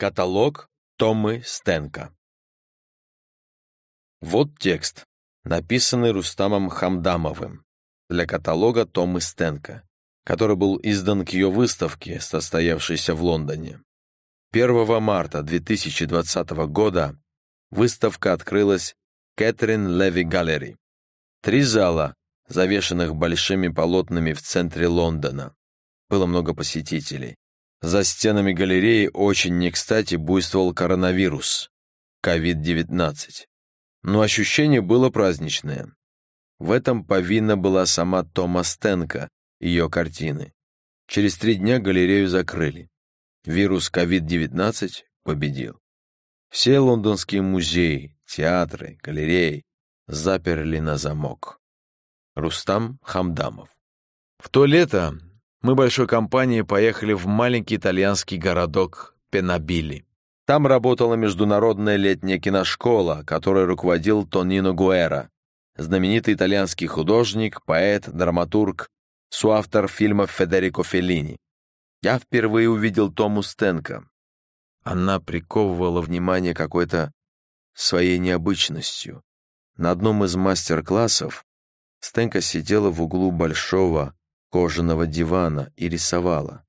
Каталог Томы Стенка. Вот текст, написанный Рустамом Хамдамовым для каталога Томы Стенка, который был издан к ее выставке, состоявшейся в Лондоне. 1 марта 2020 года выставка открылась Кэтрин Леви Галлери. Три зала, завешенных большими полотнами в центре Лондона. Было много посетителей. За стенами галереи очень не кстати буйствовал коронавирус, COVID-19. Но ощущение было праздничное. В этом повинна была сама Тома Стенко, ее картины. Через три дня галерею закрыли. Вирус COVID-19 победил. Все лондонские музеи, театры, галереи заперли на замок. Рустам Хамдамов. В то лето мы большой компанией поехали в маленький итальянский городок Пенабили. Там работала международная летняя киношкола, которой руководил Тонино Гуэра, знаменитый итальянский художник, поэт, драматург, соавтор фильмов Федерико Феллини. Я впервые увидел Тому Стенко. Она приковывала внимание какой-то своей необычностью. На одном из мастер-классов Стенка сидела в углу большого, кожаного дивана и рисовала,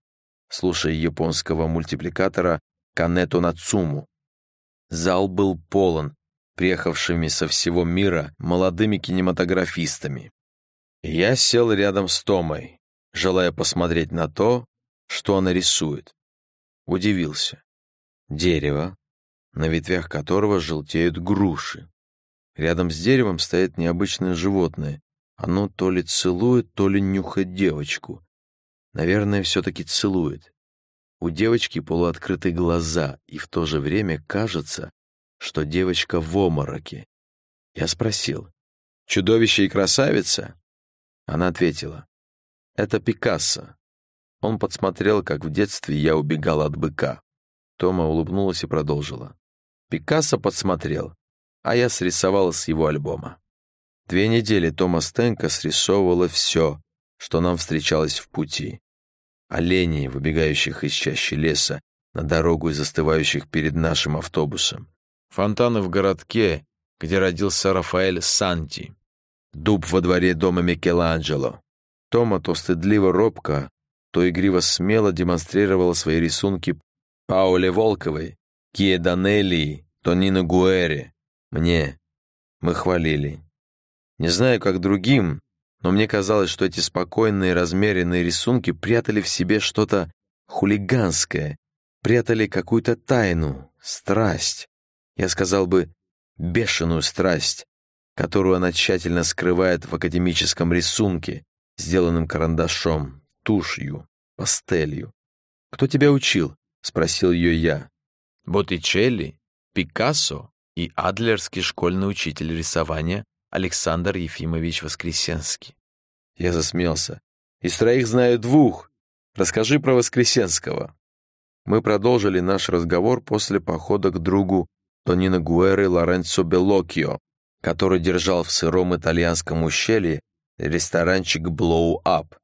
слушая японского мультипликатора Канету Нацуму. Зал был полон приехавшими со всего мира молодыми кинематографистами. Я сел рядом с Томой, желая посмотреть на то, что она рисует. Удивился. Дерево, на ветвях которого желтеют груши. Рядом с деревом стоит необычное животное, оно то ли целует, то ли нюхает девочку. Наверное, все-таки целует. У девочки полуоткрытые глаза, и в то же время кажется, что девочка в омороке. Я спросил, «Чудовище и красавица?» Она ответила, «Это Пикассо». Он подсмотрел, как в детстве я убегал от быка. Тома улыбнулась и продолжила. Пикассо подсмотрел, а я срисовала с его альбома. Две недели Тома Стенко срисовывала все, что нам встречалось в пути. Оленей, выбегающих из чащи леса, на дорогу и застывающих перед нашим автобусом. Фонтаны в городке, где родился Рафаэль Санти. Дуб во дворе дома Микеланджело. Тома то стыдливо робко, то игриво смело демонстрировала свои рисунки Пауле Волковой, Кие Данелли, Тонино Гуэре. Мне. Мы хвалили. Не знаю, как другим, но мне казалось, что эти спокойные, размеренные рисунки прятали в себе что-то хулиганское, прятали какую-то тайну, страсть. Я сказал бы, бешеную страсть, которую она тщательно скрывает в академическом рисунке, сделанном карандашом, тушью, пастелью. «Кто тебя учил?» — спросил ее я. «Боттичелли, Пикассо и Адлерский школьный учитель рисования Александр Ефимович Воскресенский. Я засмеялся. «Из троих знаю двух. Расскажи про Воскресенского». Мы продолжили наш разговор после похода к другу Тонино Гуэры Лоренцо Белокио, который держал в сыром итальянском ущелье ресторанчик Blow Up,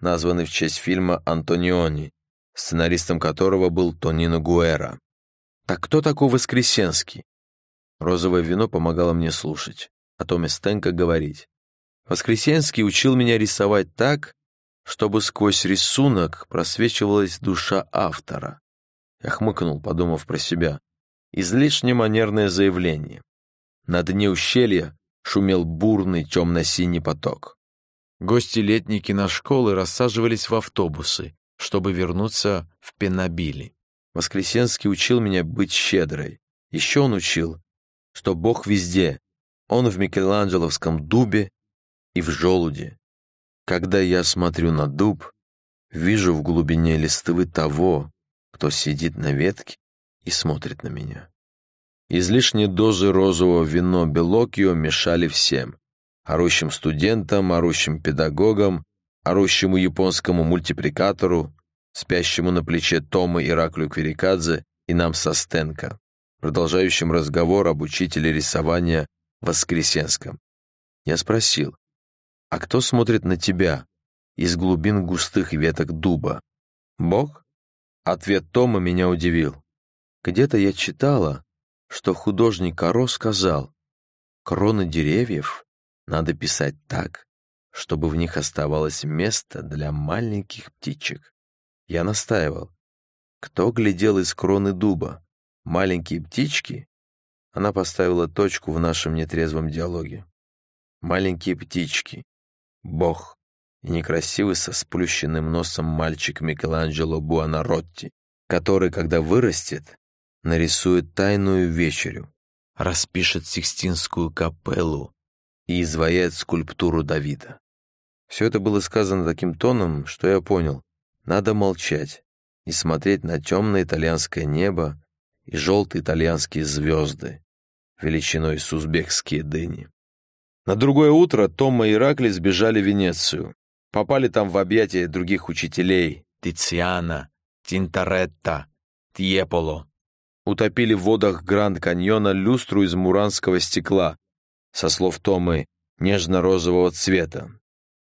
названный в честь фильма «Антониони», сценаристом которого был Тонино Гуэра. «Так кто такой Воскресенский?» Розовое вино помогало мне слушать о Томе Стенко говорить. Воскресенский учил меня рисовать так, чтобы сквозь рисунок просвечивалась душа автора. Я хмыкнул, подумав про себя. Излишне манерное заявление. На дне ущелья шумел бурный темно-синий поток. Гости летней киношколы рассаживались в автобусы, чтобы вернуться в Пенобили. Воскресенский учил меня быть щедрой. Еще он учил, что Бог везде, он в Микеланджеловском дубе и в желуде. Когда я смотрю на дуб, вижу в глубине листвы того, кто сидит на ветке и смотрит на меня. Излишние дозы розового вино Белокио мешали всем. Орущим студентам, орущим педагогам, орущему японскому мультипликатору, спящему на плече Тома Ираклю Кверикадзе и нам со Стенко, продолжающим разговор об учителе рисования Воскресенском. Я спросил, а кто смотрит на тебя из глубин густых веток дуба? Бог? Ответ Тома меня удивил. Где-то я читала, что художник Каро сказал, кроны деревьев надо писать так, чтобы в них оставалось место для маленьких птичек. Я настаивал. Кто глядел из кроны дуба? Маленькие птички? Она поставила точку в нашем нетрезвом диалоге. Маленькие птички. Бог. И некрасивый со сплющенным носом мальчик Микеланджело Буонаротти, который, когда вырастет, нарисует тайную вечерю, распишет Сикстинскую капеллу и изваяет скульптуру Давида. Все это было сказано таким тоном, что я понял, надо молчать и смотреть на темное итальянское небо и желтые итальянские звезды, величиной с узбекские дыни. На другое утро Тома и Иракли сбежали в Венецию. Попали там в объятия других учителей Тициана, Тинторетта, Тьеполо. Утопили в водах Гранд-каньона люстру из муранского стекла, со слов Томы, нежно-розового цвета.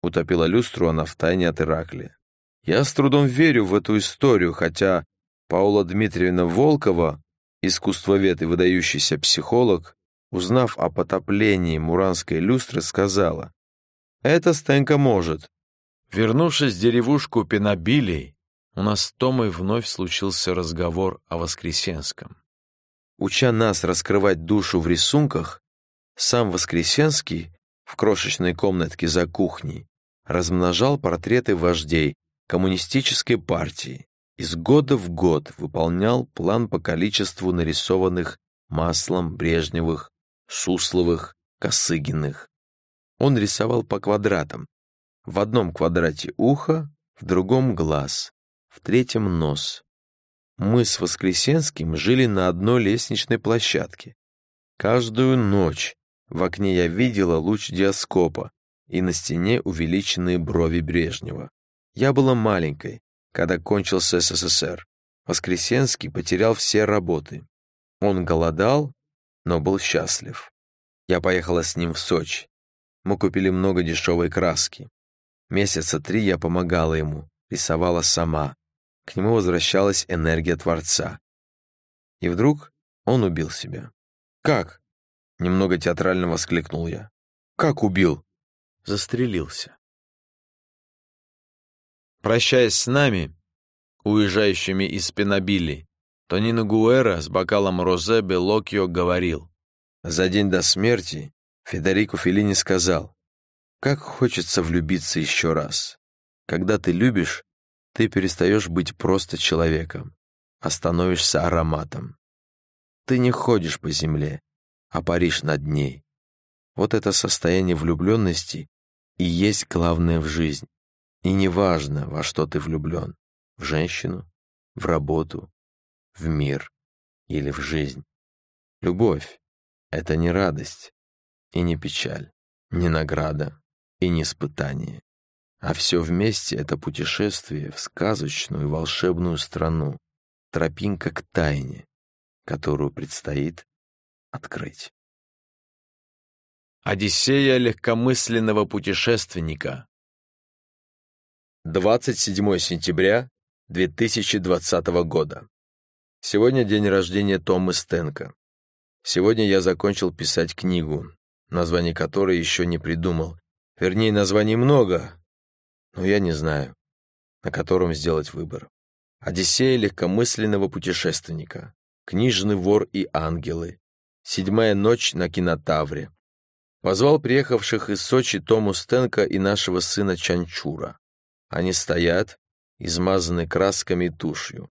Утопила люстру она втайне от Иракли. Я с трудом верю в эту историю, хотя Паула Дмитриевна Волкова, искусствовед и выдающийся психолог, узнав о потоплении муранской люстры, сказала, «Это Стенка может». Вернувшись в деревушку Пенобилей, у нас с Томой вновь случился разговор о Воскресенском. Уча нас раскрывать душу в рисунках, сам Воскресенский в крошечной комнатке за кухней размножал портреты вождей коммунистической партии, из года в год выполнял план по количеству нарисованных маслом Брежневых, Сусловых, Косыгиных. Он рисовал по квадратам. В одном квадрате ухо, в другом глаз, в третьем нос. Мы с Воскресенским жили на одной лестничной площадке. Каждую ночь в окне я видела луч диаскопа и на стене увеличенные брови Брежнева. Я была маленькой, когда кончился СССР. Воскресенский потерял все работы. Он голодал, но был счастлив. Я поехала с ним в Сочи. Мы купили много дешевой краски. Месяца три я помогала ему, рисовала сама. К нему возвращалась энергия Творца. И вдруг он убил себя. «Как?» — немного театрально воскликнул я. «Как убил?» «Застрелился». Прощаясь с нами, уезжающими из Пенобили, Тонино Гуэра с бокалом розе Белокио говорил. За день до смерти Федерико Феллини сказал, «Как хочется влюбиться еще раз. Когда ты любишь, ты перестаешь быть просто человеком, а становишься ароматом. Ты не ходишь по земле, а паришь над ней. Вот это состояние влюбленности и есть главное в жизни. И неважно, во что ты влюблен — в женщину, в работу, в мир или в жизнь. Любовь — это не радость и не печаль, не награда и не испытание, а все вместе — это путешествие в сказочную и волшебную страну, тропинка к тайне, которую предстоит открыть. Одиссея легкомысленного путешественника 27 сентября 2020 года. Сегодня день рождения Тома Стенка. Сегодня я закончил писать книгу, название которой еще не придумал. Вернее, названий много, но я не знаю, на котором сделать выбор. Одиссея легкомысленного путешественника, книжный вор и ангелы, седьмая ночь на кинотавре. Позвал приехавших из Сочи Тому Стенка и нашего сына Чанчура. Они стоят, измазаны красками и тушью.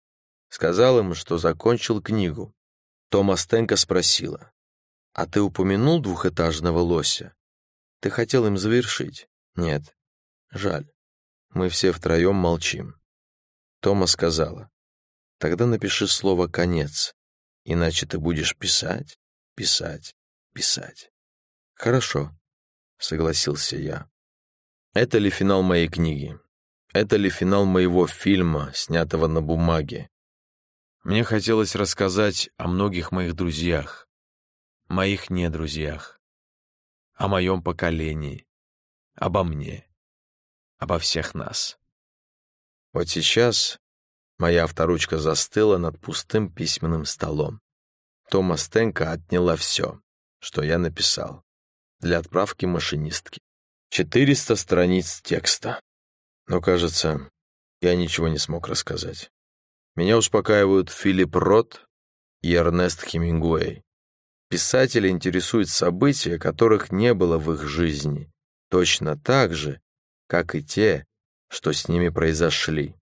Сказал им, что закончил книгу. Тома Стенко спросила, «А ты упомянул двухэтажного лося? Ты хотел им завершить?» «Нет. Жаль. Мы все втроем молчим». Тома сказала, «Тогда напиши слово «конец», иначе ты будешь писать, писать, писать». «Хорошо», — согласился я. Это ли финал моей книги? Это ли финал моего фильма, снятого на бумаге? Мне хотелось рассказать о многих моих друзьях, моих недрузьях, о моем поколении, обо мне, обо всех нас. Вот сейчас Моя авторучка застыла над пустым письменным столом. Тома Стенка отняла все, что я написал, для отправки машинистки. Четыреста страниц текста. Но, кажется, я ничего не смог рассказать. Меня успокаивают Филипп Рот и Эрнест Хемингуэй. Писатели интересуют события, которых не было в их жизни, точно так же, как и те, что с ними произошли.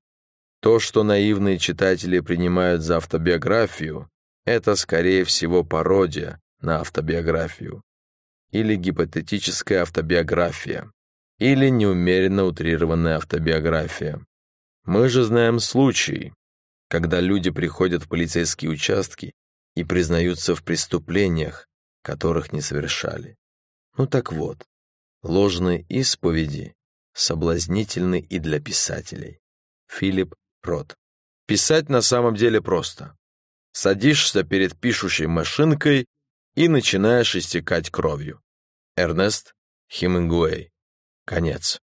То, что наивные читатели принимают за автобиографию, это, скорее всего, пародия на автобиографию. Или гипотетическая автобиография. Или неумеренно утрированная автобиография. Мы же знаем случаи, когда люди приходят в полицейские участки и признаются в преступлениях, которых не совершали. Ну так вот, ложные исповеди соблазнительны и для писателей. Филипп Рот. Писать на самом деле просто. Садишься перед пишущей машинкой и начинаешь истекать кровью. Эрнест Хемингуэй. Конец.